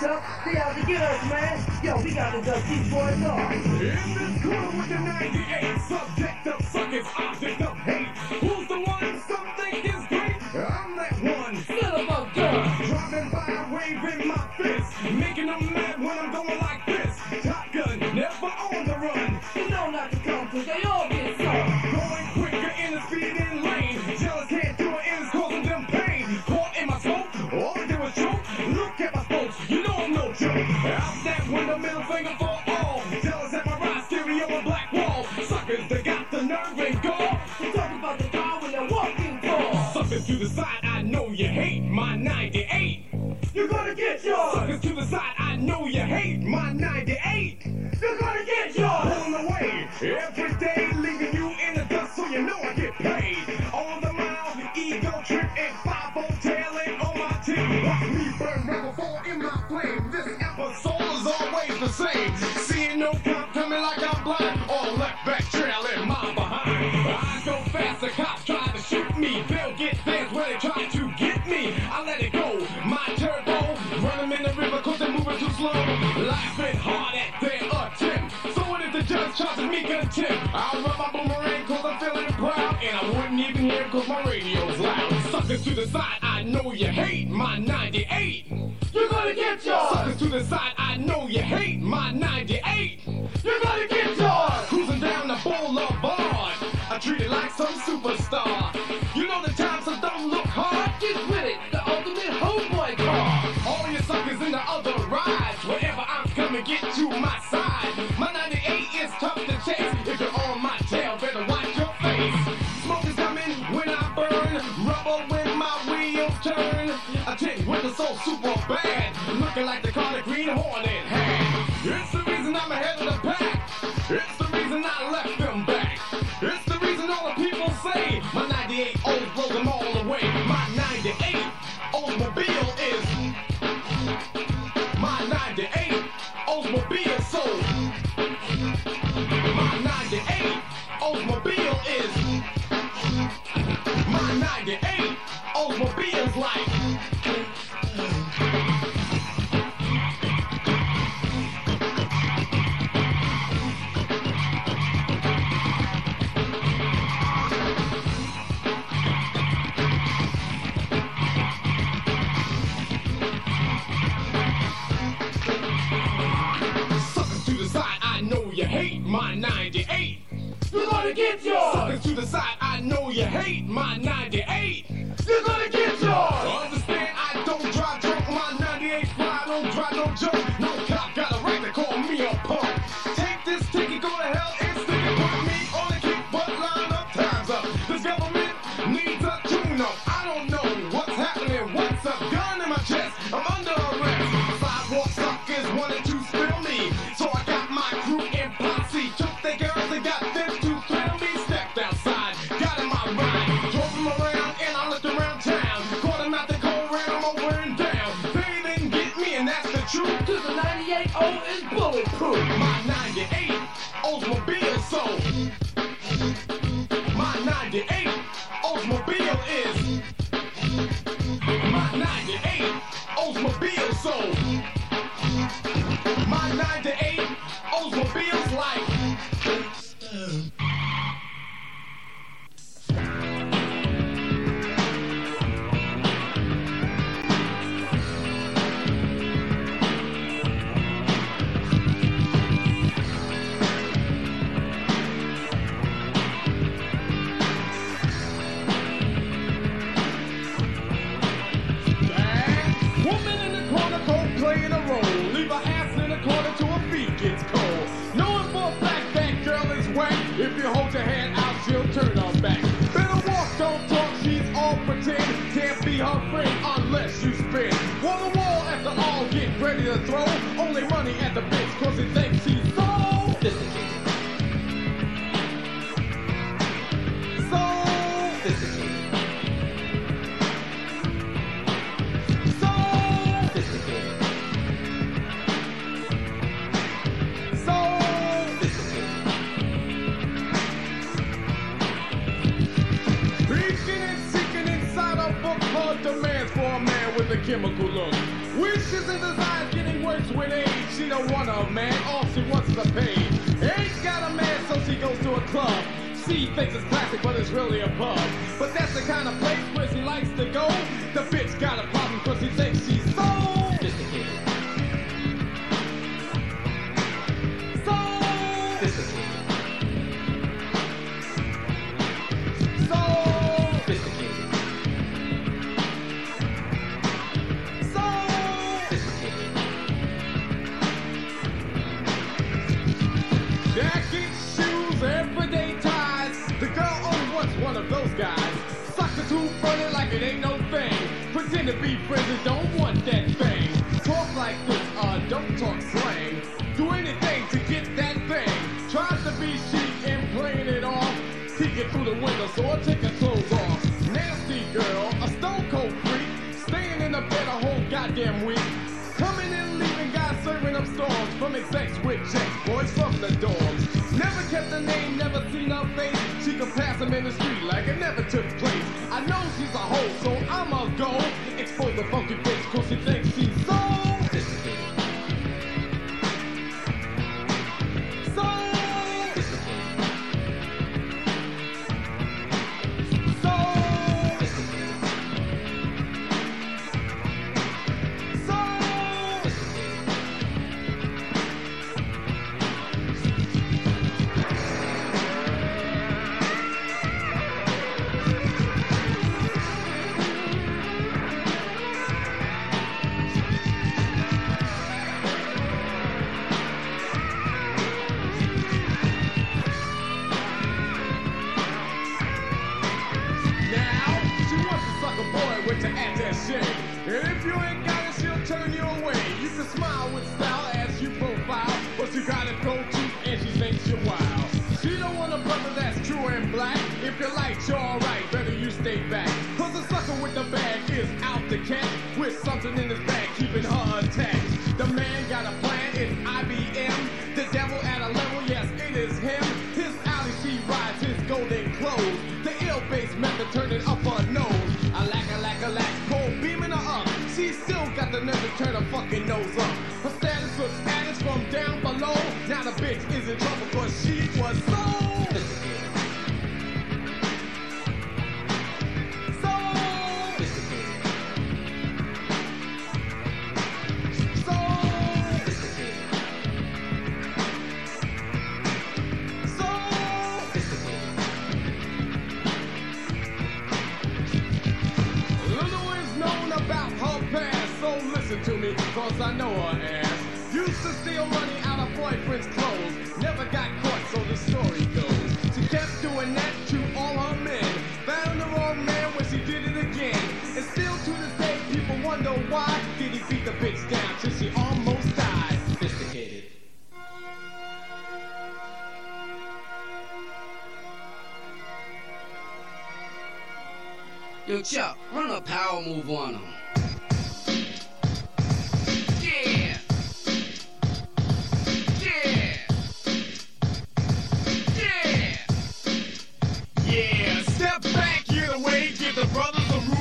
what's up? They out to get us, man. Yo, we got to dust these boys off. In this corner with the 98, subject of suckers, object of hate. Who's the one some think is great? I'm that one. Son of a. Driving by, waving my fist, making them mad Suckers, they got the nerve and gall. We talk about the car when they're walking tall. Suckers to the side, I know you hate my 98. You're gonna get yours. Suckers to the side, I know you hate my 98. You're gonna get yours. Pulling away every day, leaving you in the dust, so you know I get paid. On the mile, ego trip and 5 tailing on my team. Watch me burn rubber fall in my flame. This episode is always the same. Judge charges me contempt? I'll run my boomerang cause I'm feeling proud. And I wouldn't even hear cause my radio's loud. Suckers to the side, I know you hate my 98. You're gonna get yours. Suckers to the side, I know you hate my 98. You're gonna get yours. Cruising down the boulevard. I treat it like some superstar. You know the If you're on my tail, better watch your face. Smoke is coming when I burn, rubber when my wheels turn. I take winter so super bad, looking like the Carter Green Hornet had. It's the reason I'm ahead of the pack. It's the my 98. You're gonna get yours. Suckers to the side, I know you hate my 98. Truth. Cause the 98 O is bulletproof. My 98 Oldsmobile soul. My 98 Oldsmobile is. My 98 Oldsmobile soul. My 98 her friend unless you spin. Wall to wall after all, get ready to throw. Only money at the bitch, cause he thinks he's a chemical look. Wishes and desires getting worse with age. She don't want a man, all she wants is a page. Ain't got a man, so she goes to a club. She thinks it's classic, but it's really a pub. But that's the kind of place where she likes to go. The bitch got a problem, cause she thinks she's Funny like it ain't no thing. Pretend to be friends and don't want that thing. Talk like this, uh, don't talk slang. Do anything to get that thing. Tries to be chic and playing it off. Peek it through the window, so I take her clothes off. Nasty girl, a stone cold freak. Staying in the bed a whole goddamn week. Coming and leaving guys serving up storms from execs with checks, boys from the dorms. Never kept a name, never seen her face. She could pass him in the street like it never took I'ma alright, better you stay back. Cause the sucker with the bag is out to catch with something in his bag, keeping her attached. The man got a plan, it's IBM. The devil at a level, yes, it is him. His alley, she rides his golden clothes. The ill-based method turning up her nose. A lack, a lack, a lack, cold beaming her up. She still got the nerve to turn her fucking nose up. Her status was status from down below. Now the bitch is in trouble cause she cause I know her ass. Used to steal money out of boyfriend's clothes, never got caught, so the story goes. She kept doing that to all her men. Found the wrong man when she did it again. And still to this day, people wonder why did he beat the bitch down till she almost died. Sophisticated. Yo, Chuck, run a power move on him.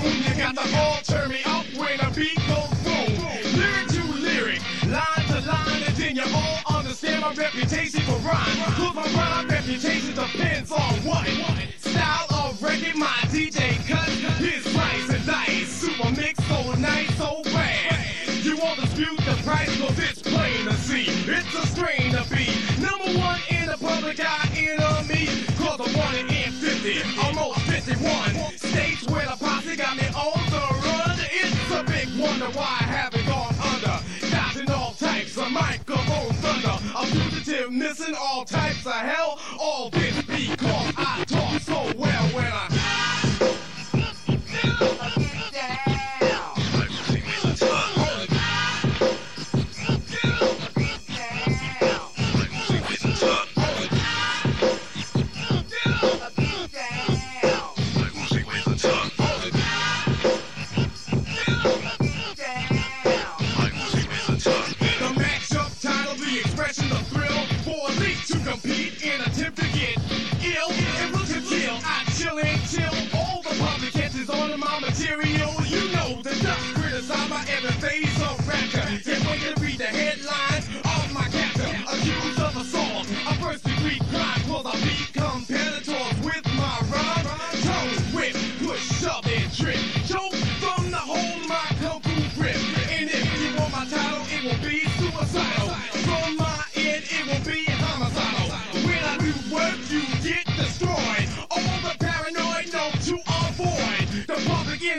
You got the ball, turn me up when the beat goes boom. Lyric to lyric, line to line, and then you all understand my reputation for rhyme. Cause my rhyme reputation depends on what? Style of record, my DJ cut, his slice and dice. Super mix, so nice, so bad. You won't dispute the price, cause it's plain to see. It's a strain to be. Number one in the public eye, enemy. Cause I'm one in 50, almost 51. States where the got me on the run. It's a big wonder why I haven't gone under. Dodging all types of microphone thunder. A fugitive missing all types of hell. All this because I talk so well when I.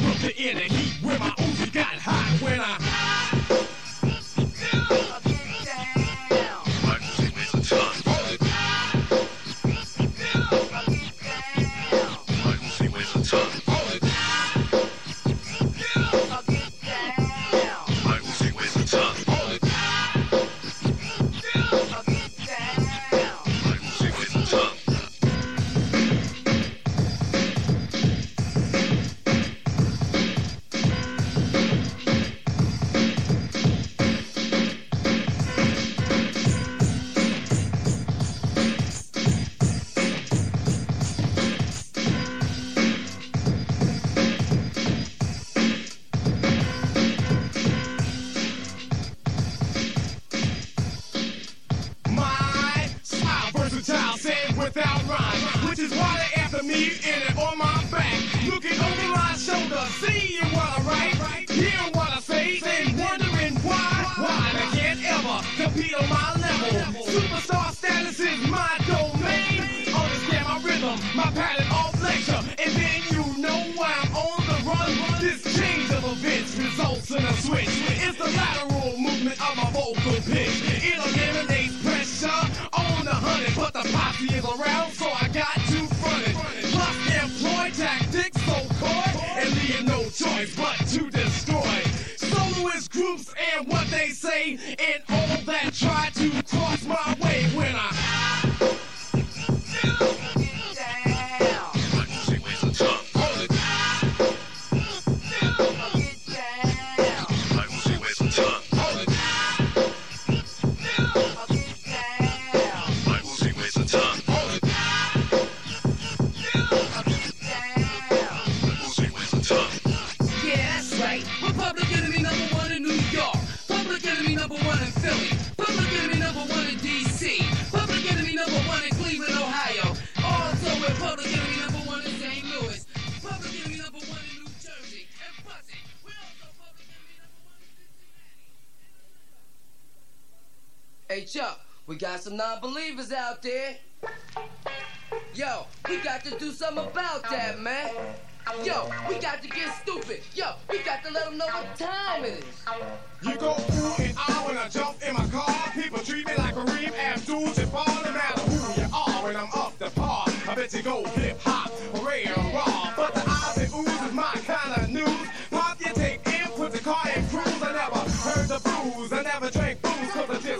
was the inner heat where my Uzi. Got hot when I Yo, we got some non-believers out there. Yo, we got to do something about that, man. Yo, we got to get stupid. Yo, we got to let them know what time it is. You go ooh and ah when I jump in my car. People treat me like a ream of dudes. Abdul fall No matter who you are, when I'm up the par, I bet you go hip hop, hooray and raw. But the eyes and is my kind of news. Pop, you take in, put the car in cruise. I never heard the blues. I never drank booze.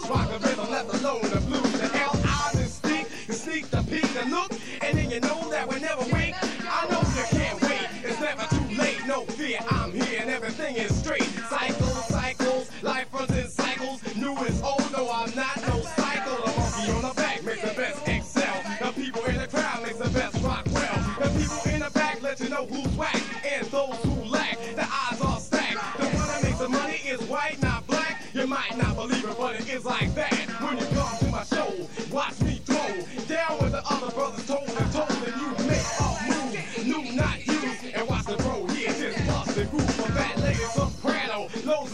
Rock a rhythm, let alone the blues. The L, I, the stink, the sneak, the peek, the look, and then you know that we never wake. I know you can't wait, it's never too late. No fear, I'm here and everything is straight. Cycles, cycles, life runs in cycles. New is old, no I'm not.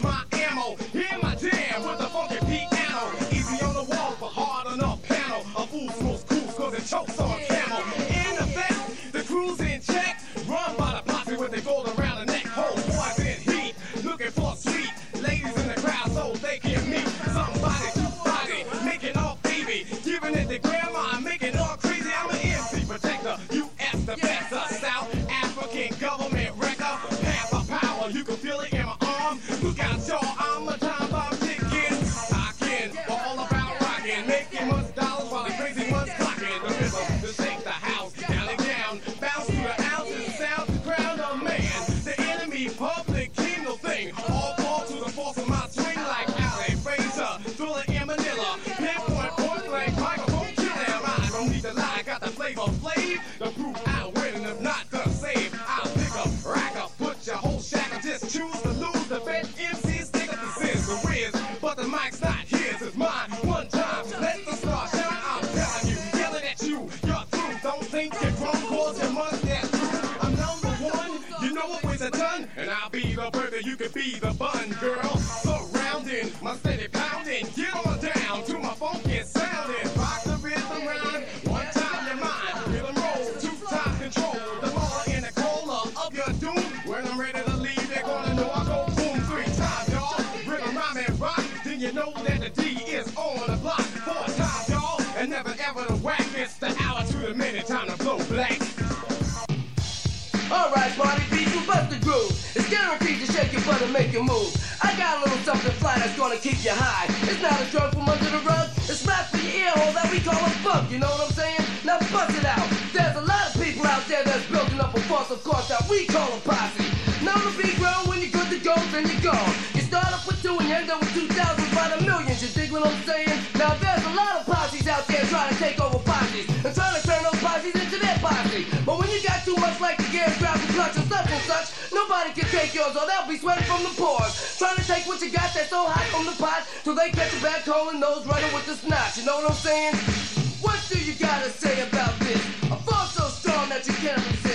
my ammo. Ready to leave, they're gonna know I go boom three times, y'all. Rhythm, rhyme, and rock. Then you know that the D is on the block. Four times, y'all. And never ever the whack. It's the hour to the minute. Time to blow black. Alright, party people, bust the groove. It's guaranteed to shake your butt and make you move. I got a little something fly that's gonna keep you high. It's not a drug from under the rug. It's rap for your ear hole that we call a funk. You know what I'm saying? Now bust it out. There's a lot of people out there that's building up a force of course that we call a posse. The beat grown when you're good to go, then you're gone. You start up with two and you end up with two thousand by the millions. You dig what I'm saying? Now there's a lot of posses out there trying to take over posses and trying to turn those posses into their posse. But when you got too much like the gears, grab and clutch and such and such, nobody can take yours or they'll be sweating from the pores. Trying to take what you got that's so hot from the pot till they catch you back calling those running with the snatch. You know what I'm saying? What do you gotta say about this? A force so strong that you can't resist.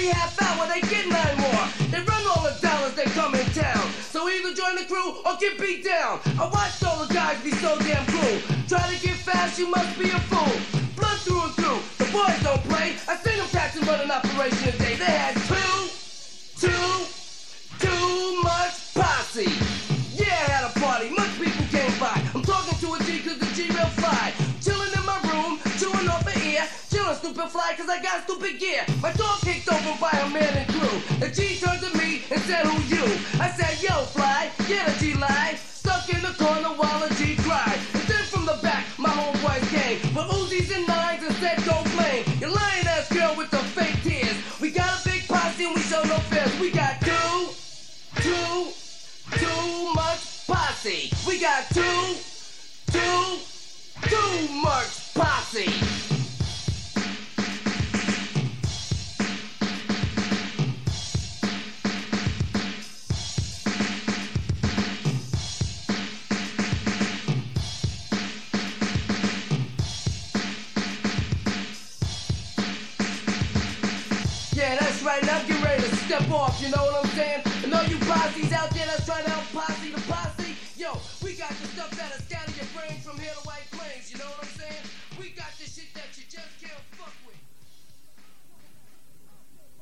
Every half hour they get nine more. They run all the dollars they come in town. So either join the crew or get beat down. I watched all the guys be so damn cool. Try to get fast, you must be a fool. Blood through and through. The boys don't play. I seen them catch and run an operation today. They had two, two, too much posse. Stupid fly cause I got stupid gear. My door kicked open by a man and crew. The G turned to me and said, who you? I said, yo, fly, get a G lie. Stuck in the corner while a G cried. And then from the back, my homeboys came. With Uzis and nines and said, go blame. You lying ass girl with the fake tears. We got a big posse and we show no fears. We got two, two, too much posse. We got two, two, too much posse. Right. Now get ready to step off. You know what I'm saying? And all you posses out there that's trying to help posse the posse, yo, we got the stuff that'll scatter your brains from here to White Plains. You know what I'm saying? We got the shit that you just can't fuck with.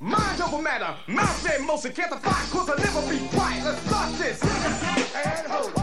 Mind over matter, mouth and motion, can't defy, cause I'll never be quiet. Let's start this. And hold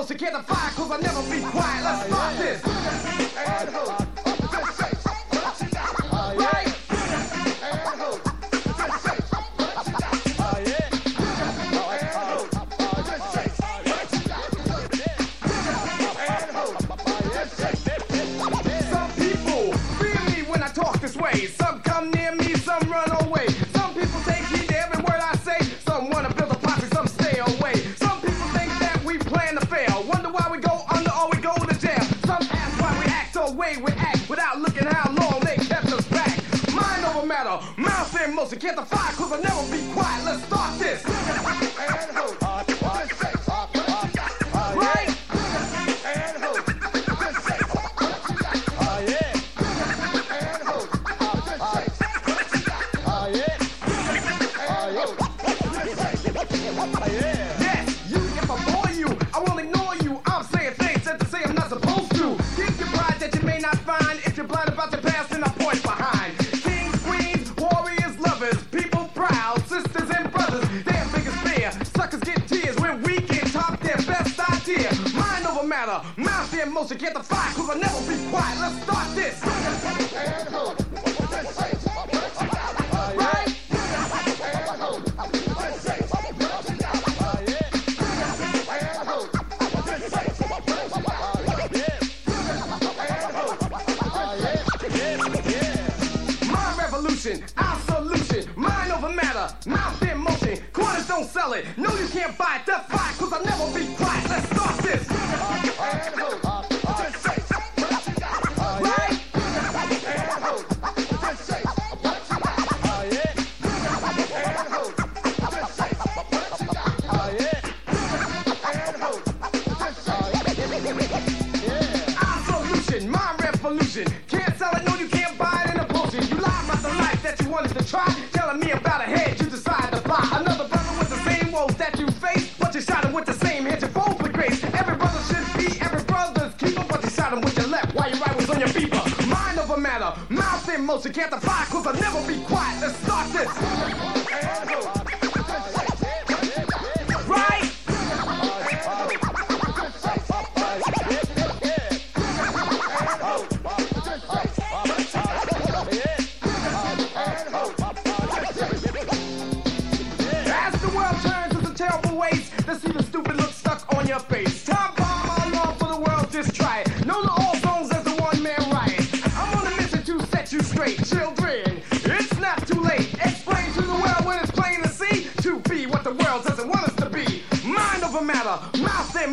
mouth saying most. You can't cause I'll never be quiet. Let's start this. Can't defy, cause I'll never be quiet. Let's start this. in motion, get the fire, cause I'll never be quiet. Let's start this.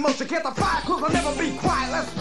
emotion, get the fire, cause I'll never be quiet. Let's